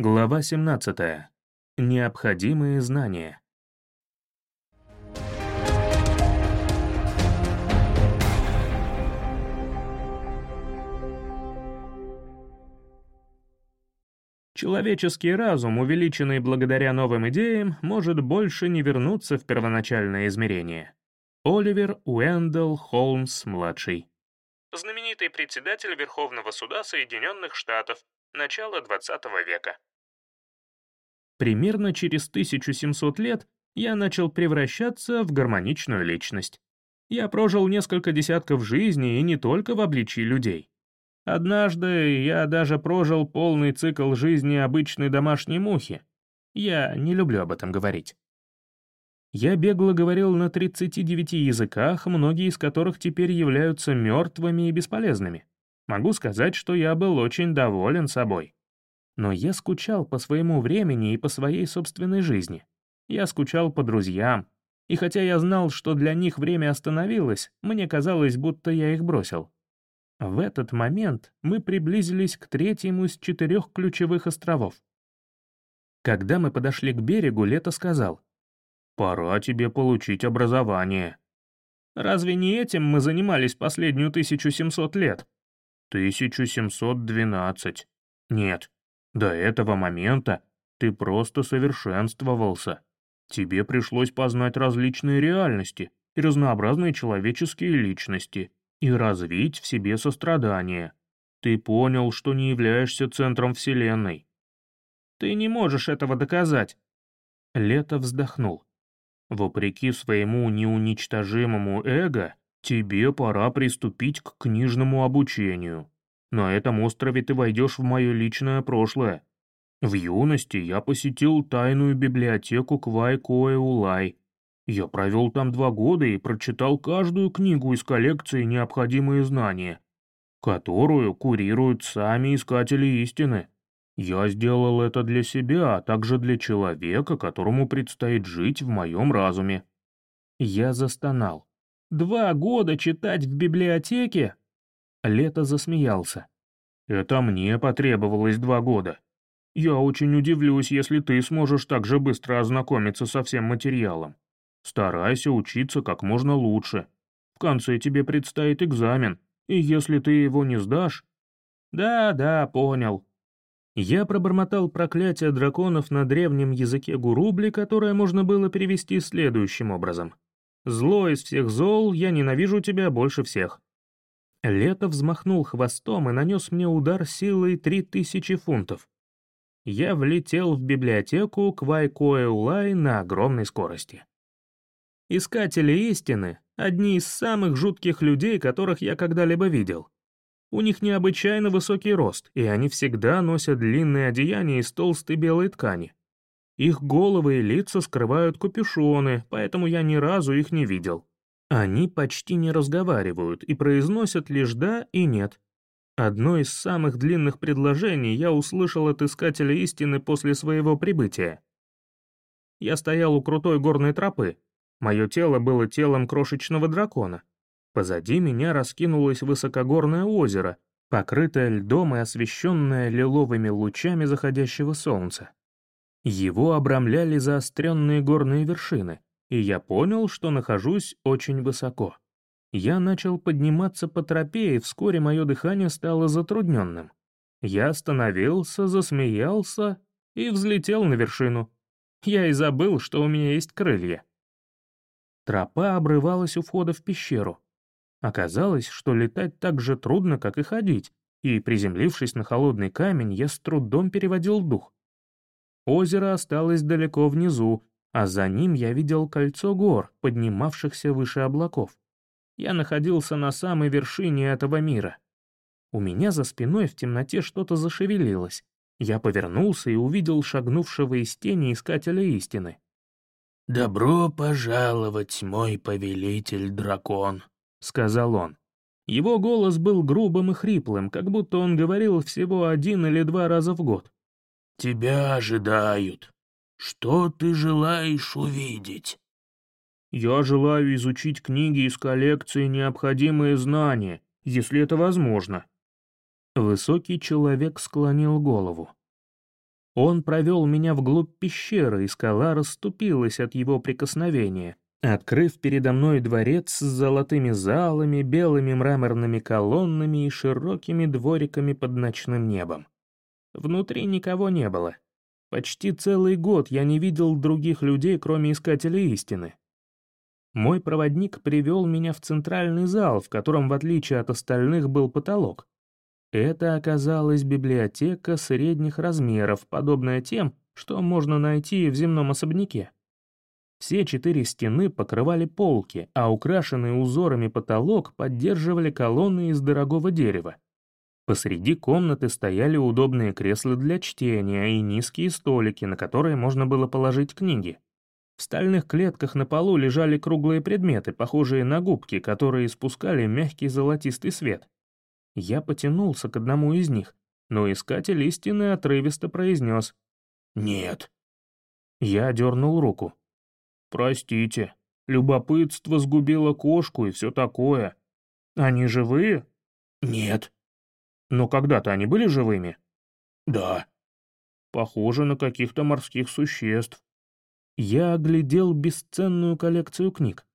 Глава 17. Необходимые знания. Человеческий разум, увеличенный благодаря новым идеям, может больше не вернуться в первоначальное измерение. Оливер Уэндell Холмс-младший. Знаменитый председатель Верховного суда Соединенных Штатов, начало 20 века. Примерно через 1700 лет я начал превращаться в гармоничную личность. Я прожил несколько десятков жизней и не только в обличии людей. Однажды я даже прожил полный цикл жизни обычной домашней мухи. Я не люблю об этом говорить. Я бегло говорил на 39 языках, многие из которых теперь являются мертвыми и бесполезными. Могу сказать, что я был очень доволен собой. Но я скучал по своему времени и по своей собственной жизни. Я скучал по друзьям. И хотя я знал, что для них время остановилось, мне казалось, будто я их бросил. В этот момент мы приблизились к третьему из четырех ключевых островов. Когда мы подошли к берегу, Лето сказал, «Пора тебе получить образование». «Разве не этим мы занимались последнюю 1700 лет?» «1712. Нет, до этого момента ты просто совершенствовался. Тебе пришлось познать различные реальности и разнообразные человеческие личности и развить в себе сострадание. Ты понял, что не являешься центром Вселенной. Ты не можешь этого доказать. Лето вздохнул. Вопреки своему неуничтожимому эго, тебе пора приступить к книжному обучению. На этом острове ты войдешь в мое личное прошлое. В юности я посетил тайную библиотеку Квай-Коэ-Улай. Я провел там два года и прочитал каждую книгу из коллекции «Необходимые знания», которую курируют сами искатели истины. Я сделал это для себя, а также для человека, которому предстоит жить в моем разуме. Я застонал. «Два года читать в библиотеке? Лето засмеялся. «Это мне потребовалось два года. Я очень удивлюсь, если ты сможешь так же быстро ознакомиться со всем материалом. Старайся учиться как можно лучше. В конце тебе предстоит экзамен, и если ты его не сдашь...» «Да, да, понял». Я пробормотал проклятие драконов на древнем языке гурубли, которое можно было перевести следующим образом. «Зло из всех зол, я ненавижу тебя больше всех». Лето взмахнул хвостом и нанес мне удар силой три тысячи фунтов. Я влетел в библиотеку Квайкоэ-Улай на огромной скорости. Искатели истины — одни из самых жутких людей, которых я когда-либо видел. У них необычайно высокий рост, и они всегда носят длинные одеяния из толстой белой ткани. Их головы и лица скрывают капюшоны, поэтому я ни разу их не видел. Они почти не разговаривают и произносят лишь «да» и «нет». Одно из самых длинных предложений я услышал от искателя истины после своего прибытия. Я стоял у крутой горной тропы. Мое тело было телом крошечного дракона. Позади меня раскинулось высокогорное озеро, покрытое льдом и освещенное лиловыми лучами заходящего солнца. Его обрамляли заостренные горные вершины — и я понял, что нахожусь очень высоко. Я начал подниматься по тропе, и вскоре мое дыхание стало затрудненным. Я остановился, засмеялся и взлетел на вершину. Я и забыл, что у меня есть крылья. Тропа обрывалась у входа в пещеру. Оказалось, что летать так же трудно, как и ходить, и, приземлившись на холодный камень, я с трудом переводил дух. Озеро осталось далеко внизу, а за ним я видел кольцо гор, поднимавшихся выше облаков. Я находился на самой вершине этого мира. У меня за спиной в темноте что-то зашевелилось. Я повернулся и увидел шагнувшего из тени искателя истины. «Добро пожаловать, мой повелитель-дракон», — сказал он. Его голос был грубым и хриплым, как будто он говорил всего один или два раза в год. «Тебя ожидают. Что ты желаешь увидеть?» «Я желаю изучить книги из коллекции «Необходимые знания», если это возможно». Высокий человек склонил голову. Он провел меня вглубь пещеры, и скала расступилась от его прикосновения, открыв передо мной дворец с золотыми залами, белыми мраморными колоннами и широкими двориками под ночным небом. Внутри никого не было. Почти целый год я не видел других людей, кроме Искателя Истины. Мой проводник привел меня в центральный зал, в котором, в отличие от остальных, был потолок. Это оказалась библиотека средних размеров, подобная тем, что можно найти в земном особняке. Все четыре стены покрывали полки, а украшенный узорами потолок поддерживали колонны из дорогого дерева. Посреди комнаты стояли удобные кресла для чтения и низкие столики, на которые можно было положить книги. В стальных клетках на полу лежали круглые предметы, похожие на губки, которые испускали мягкий золотистый свет. Я потянулся к одному из них, но искатель истины отрывисто произнес «Нет». Я дернул руку. «Простите, любопытство сгубило кошку и все такое. Они живые?» «Нет». «Но когда-то они были живыми?» «Да». «Похоже на каких-то морских существ». Я оглядел бесценную коллекцию книг.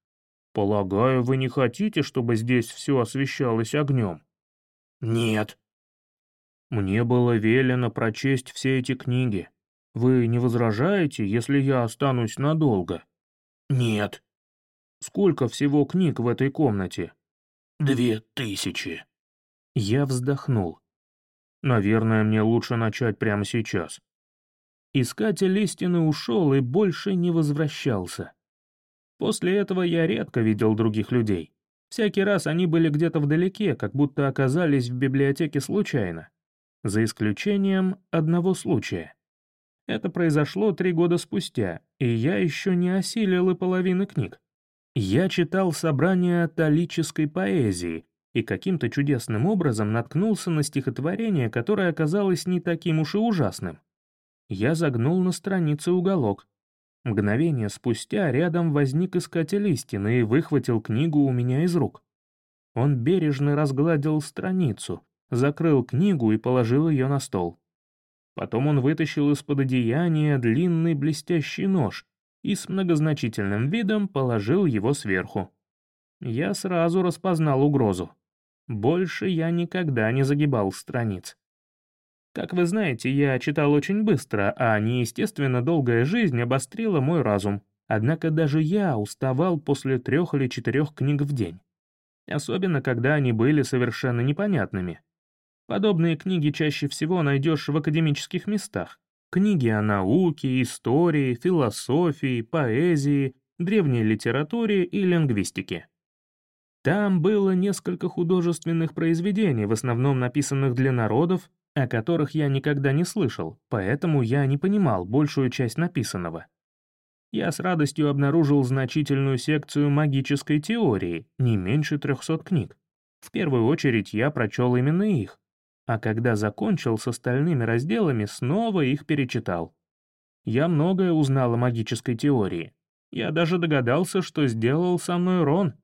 «Полагаю, вы не хотите, чтобы здесь все освещалось огнем?» «Нет». «Мне было велено прочесть все эти книги. Вы не возражаете, если я останусь надолго?» «Нет». «Сколько всего книг в этой комнате?» «Две тысячи». Я вздохнул. «Наверное, мне лучше начать прямо сейчас». Искатель истины ушел и больше не возвращался. После этого я редко видел других людей. Всякий раз они были где-то вдалеке, как будто оказались в библиотеке случайно. За исключением одного случая. Это произошло три года спустя, и я еще не осилил и половины книг. Я читал собрание талической поэзии и каким-то чудесным образом наткнулся на стихотворение, которое оказалось не таким уж и ужасным. Я загнул на странице уголок. Мгновение спустя рядом возник искатель истины и выхватил книгу у меня из рук. Он бережно разгладил страницу, закрыл книгу и положил ее на стол. Потом он вытащил из-под одеяния длинный блестящий нож и с многозначительным видом положил его сверху. Я сразу распознал угрозу. Больше я никогда не загибал страниц. Как вы знаете, я читал очень быстро, а неестественно долгая жизнь обострила мой разум. Однако даже я уставал после трех или четырех книг в день. Особенно, когда они были совершенно непонятными. Подобные книги чаще всего найдешь в академических местах. Книги о науке, истории, философии, поэзии, древней литературе и лингвистике. Там было несколько художественных произведений, в основном написанных для народов, о которых я никогда не слышал, поэтому я не понимал большую часть написанного. Я с радостью обнаружил значительную секцию магической теории, не меньше 300 книг. В первую очередь я прочел именно их, а когда закончил с остальными разделами, снова их перечитал. Я многое узнал о магической теории. Я даже догадался, что сделал со мной Рон.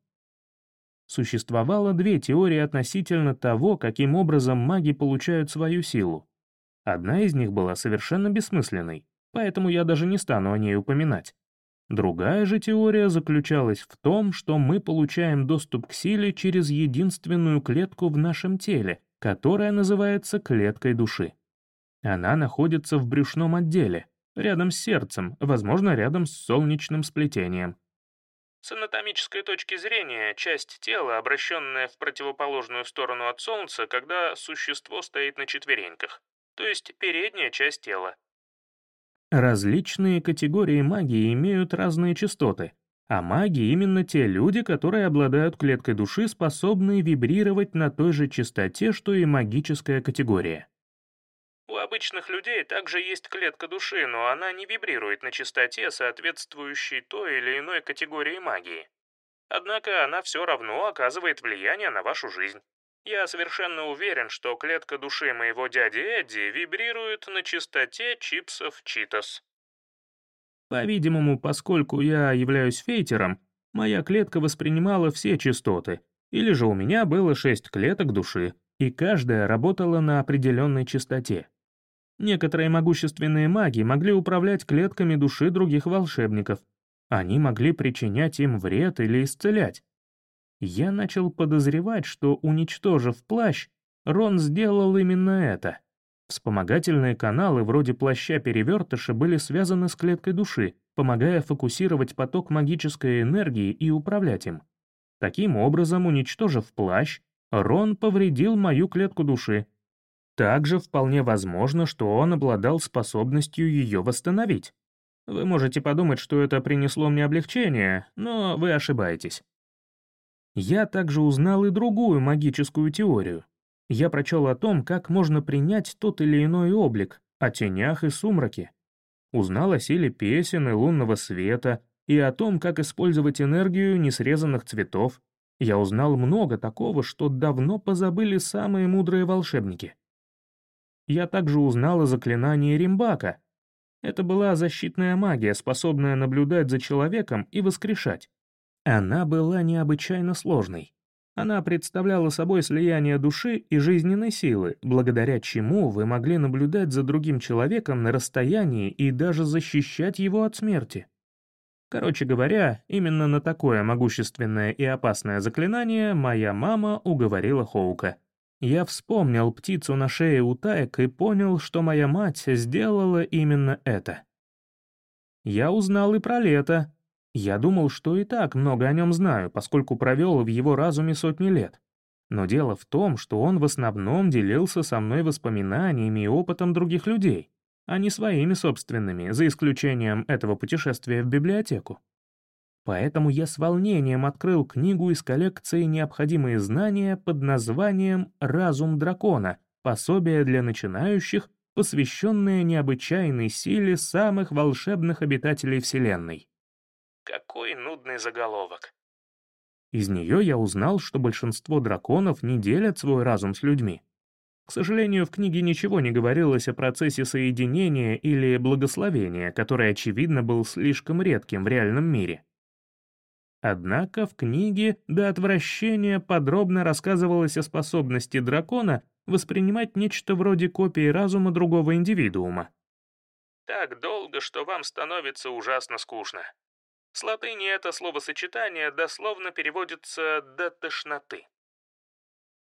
Существовало две теории относительно того, каким образом маги получают свою силу. Одна из них была совершенно бессмысленной, поэтому я даже не стану о ней упоминать. Другая же теория заключалась в том, что мы получаем доступ к силе через единственную клетку в нашем теле, которая называется клеткой души. Она находится в брюшном отделе, рядом с сердцем, возможно, рядом с солнечным сплетением. С анатомической точки зрения, часть тела, обращенная в противоположную сторону от Солнца, когда существо стоит на четвереньках, то есть передняя часть тела. Различные категории магии имеют разные частоты, а маги — именно те люди, которые обладают клеткой души, способные вибрировать на той же частоте, что и магическая категория. Обычных людей также есть клетка души, но она не вибрирует на частоте, соответствующей той или иной категории магии. Однако она все равно оказывает влияние на вашу жизнь. Я совершенно уверен, что клетка души моего дяди Эдди вибрирует на частоте чипсов Читос. По-видимому, поскольку я являюсь фейтером, моя клетка воспринимала все частоты, или же у меня было шесть клеток души, и каждая работала на определенной частоте. Некоторые могущественные маги могли управлять клетками души других волшебников. Они могли причинять им вред или исцелять. Я начал подозревать, что, уничтожив плащ, Рон сделал именно это. Вспомогательные каналы вроде плаща-перевертыша были связаны с клеткой души, помогая фокусировать поток магической энергии и управлять им. Таким образом, уничтожив плащ, Рон повредил мою клетку души. Также вполне возможно, что он обладал способностью ее восстановить. Вы можете подумать, что это принесло мне облегчение, но вы ошибаетесь. Я также узнал и другую магическую теорию. Я прочел о том, как можно принять тот или иной облик, о тенях и сумраке. Узнал о силе песен и лунного света, и о том, как использовать энергию несрезанных цветов. Я узнал много такого, что давно позабыли самые мудрые волшебники. Я также узнал о заклинании Римбака. Это была защитная магия, способная наблюдать за человеком и воскрешать. Она была необычайно сложной. Она представляла собой слияние души и жизненной силы, благодаря чему вы могли наблюдать за другим человеком на расстоянии и даже защищать его от смерти. Короче говоря, именно на такое могущественное и опасное заклинание моя мама уговорила Хоука. Я вспомнил птицу на шее у таек и понял, что моя мать сделала именно это. Я узнал и про лето. Я думал, что и так много о нем знаю, поскольку провел в его разуме сотни лет. Но дело в том, что он в основном делился со мной воспоминаниями и опытом других людей а не своими собственными, за исключением этого путешествия в библиотеку. Поэтому я с волнением открыл книгу из коллекции «Необходимые знания» под названием «Разум дракона. Пособие для начинающих, посвященное необычайной силе самых волшебных обитателей Вселенной». Какой нудный заголовок. Из нее я узнал, что большинство драконов не делят свой разум с людьми. К сожалению, в книге ничего не говорилось о процессе соединения или благословения, который, очевидно, был слишком редким в реальном мире. Однако в книге до отвращения подробно рассказывалось о способности дракона воспринимать нечто вроде копии разума другого индивидуума. Так долго, что вам становится ужасно скучно. С латыни это словосочетание дословно переводится «до тошноты».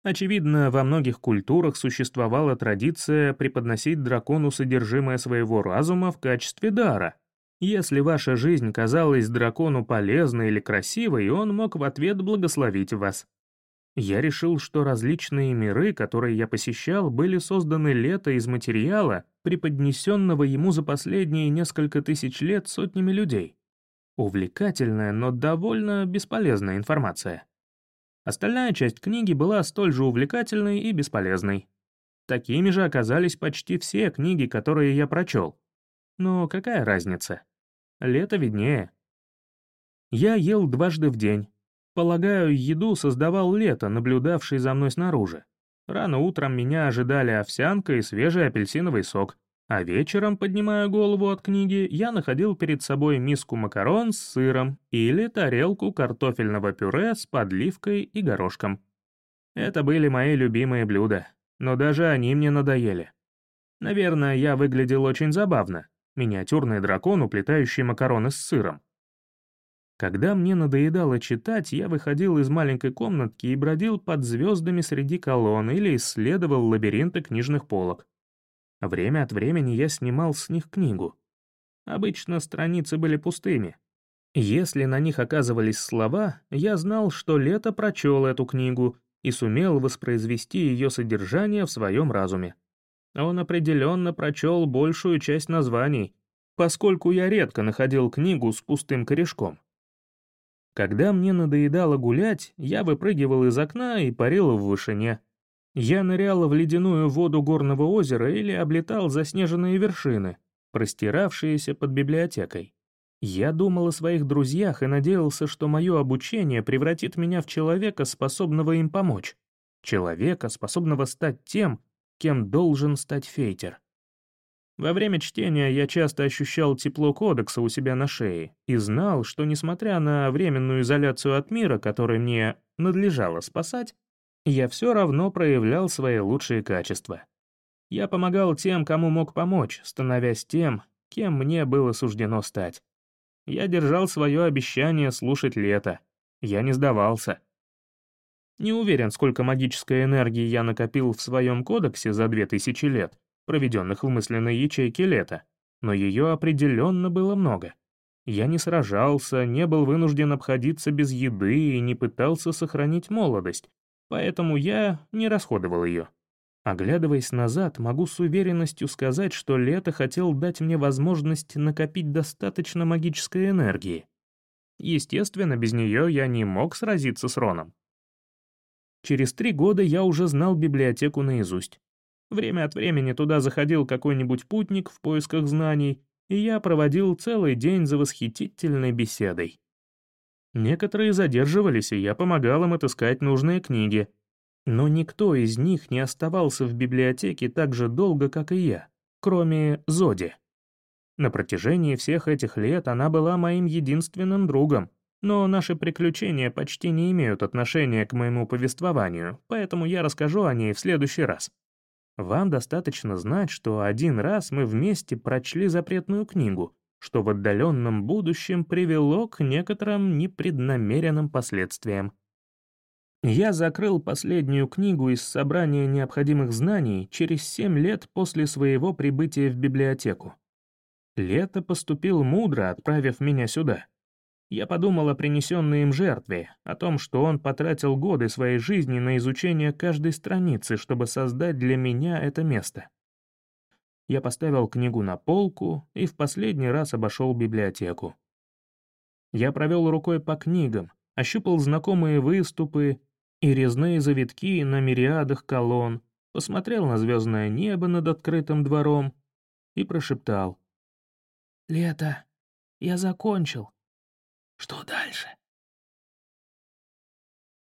Очевидно, во многих культурах существовала традиция преподносить дракону содержимое своего разума в качестве дара. Если ваша жизнь казалась дракону полезной или красивой, он мог в ответ благословить вас. Я решил, что различные миры, которые я посещал, были созданы лето из материала, преподнесенного ему за последние несколько тысяч лет сотнями людей. Увлекательная, но довольно бесполезная информация. Остальная часть книги была столь же увлекательной и бесполезной. Такими же оказались почти все книги, которые я прочел. Но какая разница? Лето виднее. Я ел дважды в день. Полагаю, еду создавал лето, наблюдавший за мной снаружи. Рано утром меня ожидали овсянка и свежий апельсиновый сок, а вечером, поднимая голову от книги, я находил перед собой миску макарон с сыром или тарелку картофельного пюре с подливкой и горошком. Это были мои любимые блюда, но даже они мне надоели. Наверное, я выглядел очень забавно, миниатюрный дракон, уплетающий макароны с сыром. Когда мне надоедало читать, я выходил из маленькой комнатки и бродил под звездами среди колонн или исследовал лабиринты книжных полок. Время от времени я снимал с них книгу. Обычно страницы были пустыми. Если на них оказывались слова, я знал, что Лето прочел эту книгу и сумел воспроизвести ее содержание в своем разуме. Он определенно прочел большую часть названий, поскольку я редко находил книгу с пустым корешком. Когда мне надоедало гулять, я выпрыгивал из окна и парил в вышине. Я нырял в ледяную воду горного озера или облетал заснеженные вершины, простиравшиеся под библиотекой. Я думал о своих друзьях и надеялся, что мое обучение превратит меня в человека, способного им помочь. Человека, способного стать тем, кем должен стать Фейтер. Во время чтения я часто ощущал тепло кодекса у себя на шее и знал, что, несмотря на временную изоляцию от мира, который мне надлежало спасать, я все равно проявлял свои лучшие качества. Я помогал тем, кому мог помочь, становясь тем, кем мне было суждено стать. Я держал свое обещание слушать лето. Я не сдавался. Не уверен, сколько магической энергии я накопил в своем кодексе за две тысячи лет, проведенных в мысленной ячейке лета, но ее определенно было много. Я не сражался, не был вынужден обходиться без еды и не пытался сохранить молодость, поэтому я не расходовал ее. Оглядываясь назад, могу с уверенностью сказать, что лето хотел дать мне возможность накопить достаточно магической энергии. Естественно, без нее я не мог сразиться с Роном. Через три года я уже знал библиотеку наизусть. Время от времени туда заходил какой-нибудь путник в поисках знаний, и я проводил целый день за восхитительной беседой. Некоторые задерживались, и я помогал им отыскать нужные книги — но никто из них не оставался в библиотеке так же долго, как и я, кроме Зоди. На протяжении всех этих лет она была моим единственным другом, но наши приключения почти не имеют отношения к моему повествованию, поэтому я расскажу о ней в следующий раз. Вам достаточно знать, что один раз мы вместе прочли запретную книгу, что в отдаленном будущем привело к некоторым непреднамеренным последствиям. Я закрыл последнюю книгу из собрания необходимых знаний через семь лет после своего прибытия в библиотеку. Лето поступил мудро, отправив меня сюда. Я подумал о принесенной им жертве, о том, что он потратил годы своей жизни на изучение каждой страницы, чтобы создать для меня это место. Я поставил книгу на полку и в последний раз обошел библиотеку. Я провел рукой по книгам, ощупал знакомые выступы и резные завитки на мириадах колонн, посмотрел на звездное небо над открытым двором и прошептал. «Лето, я закончил. Что дальше?»